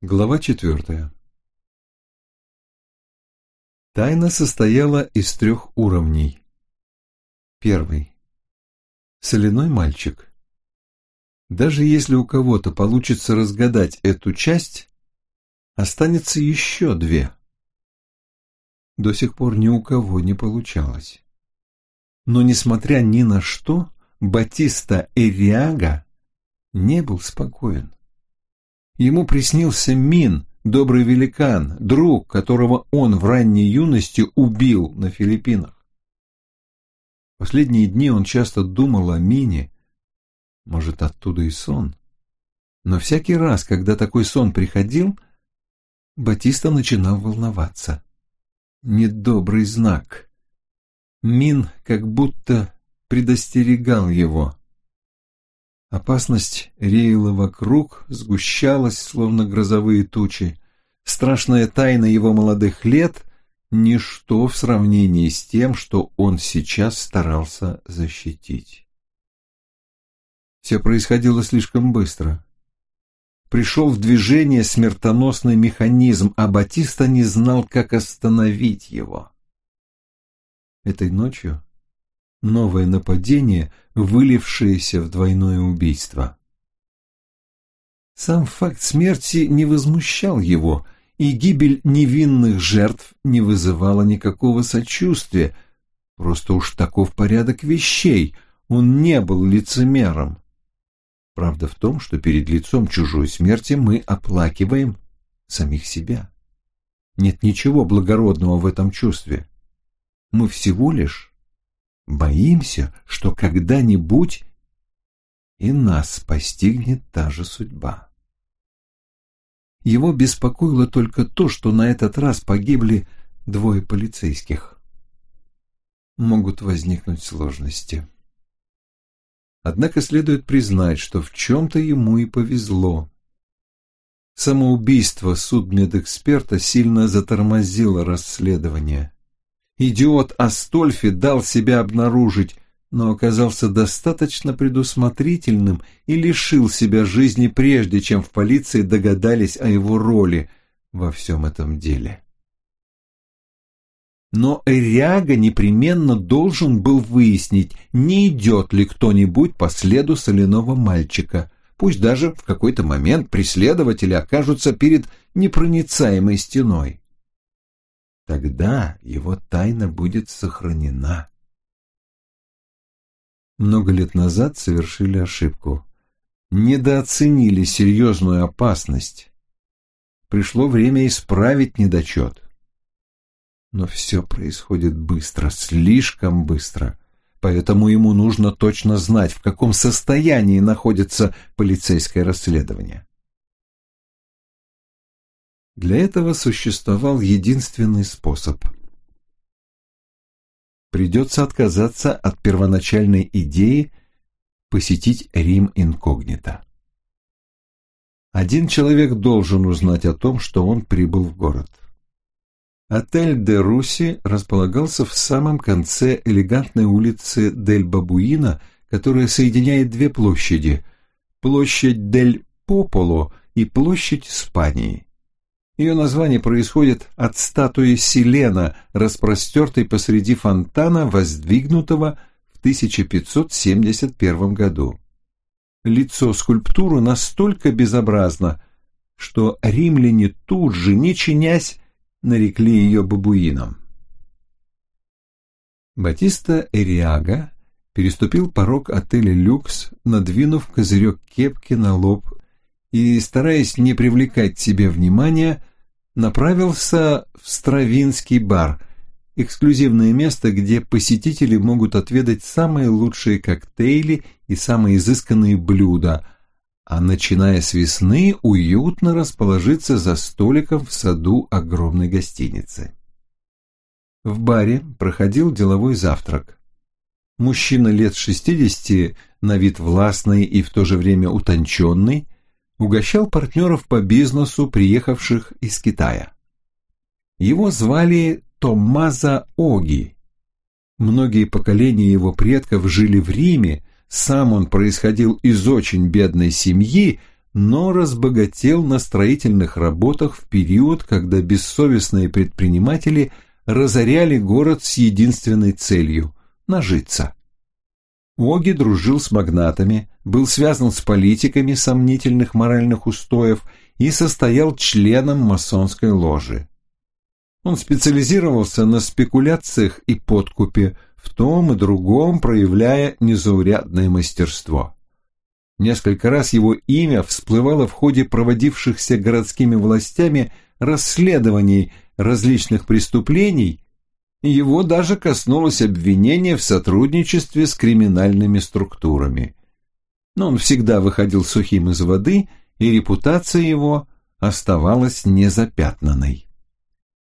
Глава четвертая Тайна состояла из трех уровней. Первый. Соляной мальчик. Даже если у кого-то получится разгадать эту часть, останется еще две. До сих пор ни у кого не получалось. Но, несмотря ни на что, Батиста Эриага не был спокоен. Ему приснился Мин, добрый великан, друг, которого он в ранней юности убил на Филиппинах. Последние дни он часто думал о Мине, может, оттуда и сон. Но всякий раз, когда такой сон приходил, Батиста начинал волноваться. Недобрый знак. Мин как будто предостерегал его. Опасность реяла вокруг, сгущалась, словно грозовые тучи. Страшная тайна его молодых лет — ничто в сравнении с тем, что он сейчас старался защитить. Все происходило слишком быстро. Пришел в движение смертоносный механизм, а Батиста не знал, как остановить его. Этой ночью новое нападение, вылившееся в двойное убийство. Сам факт смерти не возмущал его, и гибель невинных жертв не вызывала никакого сочувствия, просто уж таков порядок вещей, он не был лицемером. Правда в том, что перед лицом чужой смерти мы оплакиваем самих себя. Нет ничего благородного в этом чувстве. Мы всего лишь боимся, что когда-нибудь и нас постигнет та же судьба. Его беспокоило только то, что на этот раз погибли двое полицейских. Могут возникнуть сложности. Однако следует признать, что в чем-то ему и повезло. Самоубийство судмедэксперта сильно затормозило расследование. Идиот Астольфи дал себя обнаружить, но оказался достаточно предусмотрительным и лишил себя жизни прежде, чем в полиции догадались о его роли во всем этом деле. Но Эряга непременно должен был выяснить, не идет ли кто-нибудь по следу соляного мальчика, пусть даже в какой-то момент преследователи окажутся перед непроницаемой стеной. Тогда его тайна будет сохранена. Много лет назад совершили ошибку. Недооценили серьезную опасность. Пришло время исправить недочет. Но все происходит быстро, слишком быстро. Поэтому ему нужно точно знать, в каком состоянии находится полицейское расследование. Для этого существовал единственный способ. Придется отказаться от первоначальной идеи посетить Рим инкогнито. Один человек должен узнать о том, что он прибыл в город. Отель де Руси располагался в самом конце элегантной улицы Дель Бабуина, которая соединяет две площади – площадь Дель Пополо и площадь Испании. Ее название происходит от статуи Селена, распростертой посреди фонтана, воздвигнутого в 1571 году. Лицо скульптуры настолько безобразно, что римляне тут же, не чинясь, нарекли ее бабуином. Батиста Эриага переступил порог отеля «Люкс», надвинув козырек кепки на лоб и, стараясь не привлекать к себе внимания, направился в Стравинский бар, эксклюзивное место, где посетители могут отведать самые лучшие коктейли и самые изысканные блюда, а начиная с весны уютно расположиться за столиком в саду огромной гостиницы. В баре проходил деловой завтрак. Мужчина лет шестидесяти, на вид властный и в то же время утонченный, угощал партнеров по бизнесу, приехавших из Китая. Его звали Томмазо Оги. Многие поколения его предков жили в Риме, сам он происходил из очень бедной семьи, но разбогател на строительных работах в период, когда бессовестные предприниматели разоряли город с единственной целью – нажиться. Оги дружил с магнатами, был связан с политиками сомнительных моральных устоев и состоял членом масонской ложи. Он специализировался на спекуляциях и подкупе, в том и другом проявляя незаурядное мастерство. Несколько раз его имя всплывало в ходе проводившихся городскими властями расследований различных преступлений, его даже коснулось обвинения в сотрудничестве с криминальными структурами. Но он всегда выходил сухим из воды, и репутация его оставалась незапятнанной.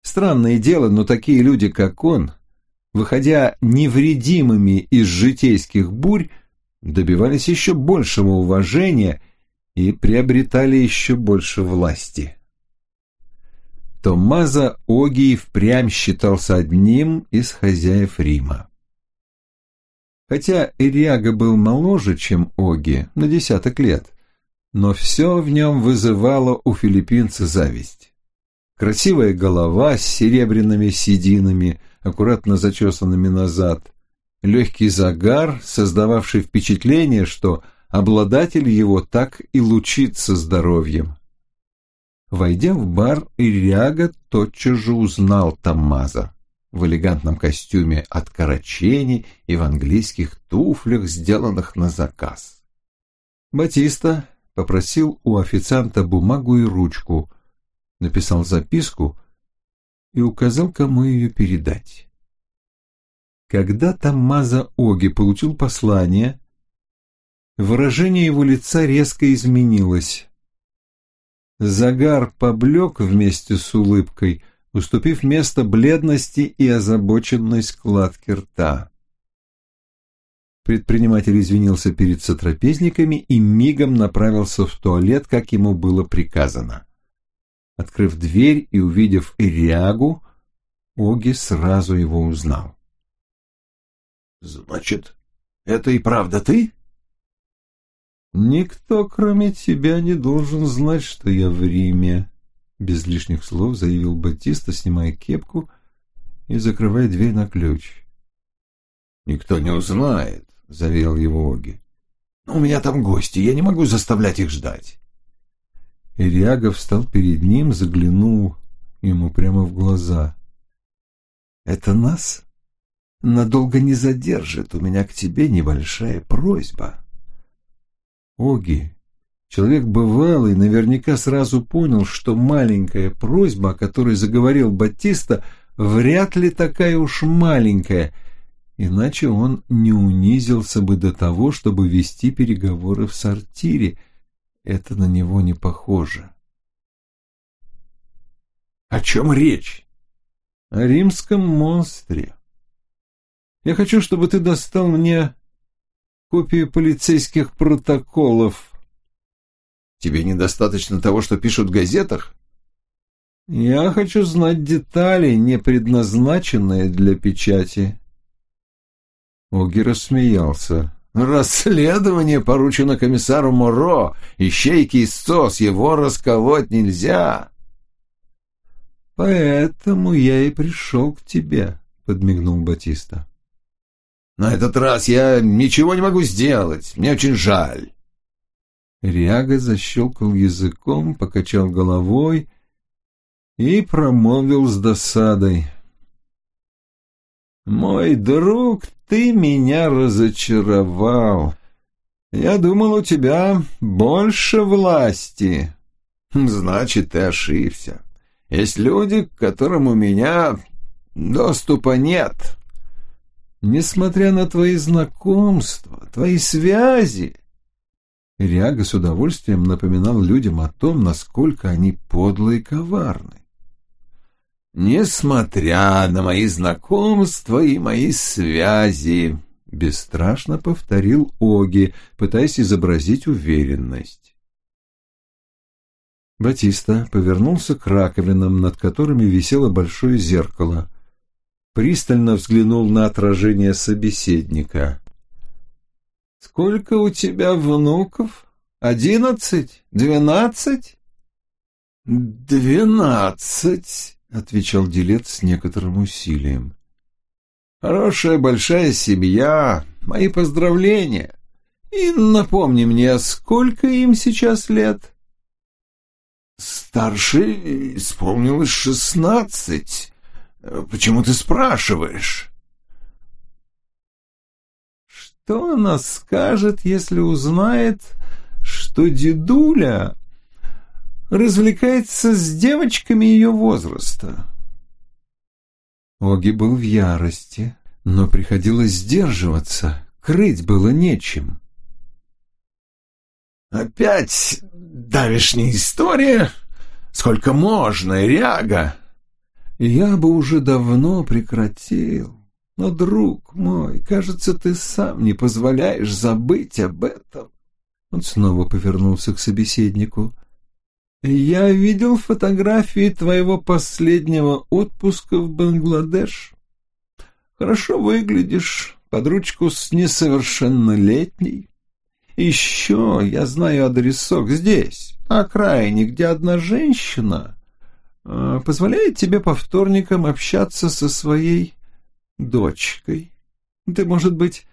Странное дело, но такие люди, как он, выходя невредимыми из житейских бурь, добивались еще большего уважения и приобретали еще больше власти. Томмазо Оги впрямь считался одним из хозяев Рима. Хотя Ириага был моложе, чем Оги, на десяток лет, но все в нем вызывало у филиппинца зависть. Красивая голова с серебряными сединами, аккуратно зачесанными назад, легкий загар, создававший впечатление, что обладатель его так и лучится здоровьем. Войдя в бар, Иряга тотчас же узнал Таммаза в элегантном костюме от Карачени и в английских туфлях, сделанных на заказ. Батиста попросил у официанта бумагу и ручку, написал записку и указал, кому ее передать. Когда Таммаза Оги получил послание, выражение его лица резко изменилось. Загар поблек вместе с улыбкой, уступив место бледности и озабоченной складке рта. Предприниматель извинился перед сотрапезниками и мигом направился в туалет, как ему было приказано. Открыв дверь и увидев Ириагу, Оги сразу его узнал. Значит, это и правда ты? Никто, кроме тебя, не должен знать, что я в Риме, без лишних слов заявил Батиста, снимая кепку и закрывая дверь на ключ. Никто не узнает, заверил его Оги. Но у меня там гости, я не могу заставлять их ждать. Ириага встал перед ним, заглянул ему прямо в глаза. «Это нас надолго не задержит. У меня к тебе небольшая просьба. Оги, человек бывалый, наверняка сразу понял, что маленькая просьба, о которой заговорил Батиста, вряд ли такая уж маленькая, иначе он не унизился бы до того, чтобы вести переговоры в сортире. Это на него не похоже. «О чем речь?» «О римском монстре. Я хочу, чтобы ты достал мне копию полицейских протоколов. Тебе недостаточно того, что пишут в газетах? Я хочу знать детали, не предназначенные для печати. Оги рассмеялся. Расследование поручено комиссару Моро, ищейки СОС, его расколоть нельзя. Поэтому я и пришел к тебе, подмигнул Батиста. На этот раз я ничего не могу сделать. Мне очень жаль. Риага защелкал языком, покачал головой и промолвил с досадой. «Мой друг, ты меня разочаровал. Я думал, у тебя больше власти». «Значит, ты ошибся. Есть люди, к которым у меня доступа нет» несмотря на твои знакомства, твои связи. Риага с удовольствием напоминал людям о том, насколько они подлы и коварны. «Несмотря на мои знакомства и мои связи», — бесстрашно повторил Оги, пытаясь изобразить уверенность. Батиста повернулся к раковинам, над которыми висело большое зеркало пристально взглянул на отражение собеседника. «Сколько у тебя внуков, Одиннадцать? Двенадцать?» «Двенадцать», — отвечал Дилет с некоторым усилием. «Хорошая большая семья, мои поздравления. И напомни мне, сколько им сейчас лет?» «Старший исполнилось шестнадцать. Почему ты спрашиваешь?» «Что она скажет, если узнает, что дедуля развлекается с девочками ее возраста?» Оги был в ярости, но приходилось сдерживаться, крыть было нечем. «Опять давешняя история? Сколько можно, Ряга?» «Я бы уже давно прекратил, но, друг мой, кажется, ты сам не позволяешь забыть об этом». Он снова повернулся к собеседнику. «Я видел фотографии твоего последнего отпуска в Бангладеш. Хорошо выглядишь, под ручку с несовершеннолетней. Еще я знаю адресок здесь, на окраине, где одна женщина позволяет тебе по вторникам общаться со своей дочкой. Ты, может быть,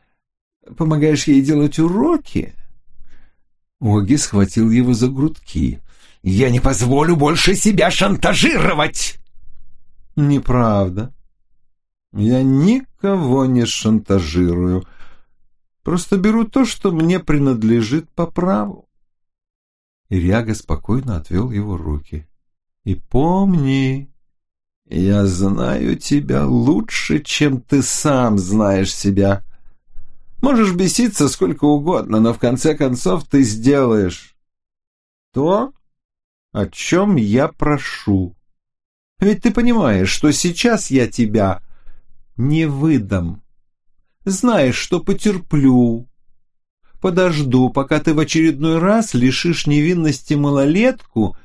помогаешь ей делать уроки?» Оги схватил его за грудки. «Я не позволю больше себя шантажировать!» «Неправда. Я никого не шантажирую. Просто беру то, что мне принадлежит по праву». Иряга спокойно отвел его руки. «И помни, я знаю тебя лучше, чем ты сам знаешь себя. Можешь беситься сколько угодно, но в конце концов ты сделаешь то, о чем я прошу. Ведь ты понимаешь, что сейчас я тебя не выдам. Знаешь, что потерплю. Подожду, пока ты в очередной раз лишишь невинности малолетку,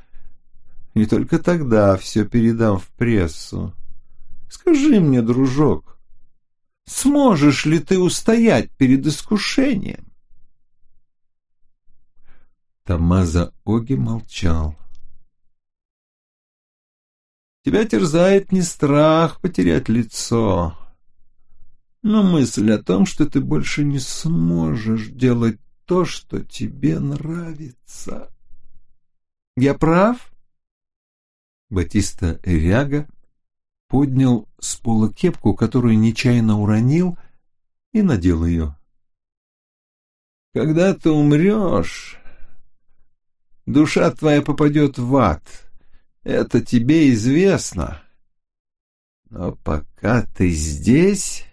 и только тогда все передам в прессу. Скажи мне, дружок, Сможешь ли ты устоять перед искушением? Тамаза Оги молчал. Тебя терзает не страх потерять лицо, но мысль о том, что ты больше не сможешь делать то, что тебе нравится. Я прав? Батиста Эряга поднял с пола кепку, которую нечаянно уронил, и надел ее. «Когда ты умрешь, душа твоя попадет в ад. Это тебе известно. Но пока ты здесь,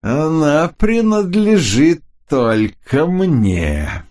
она принадлежит только мне».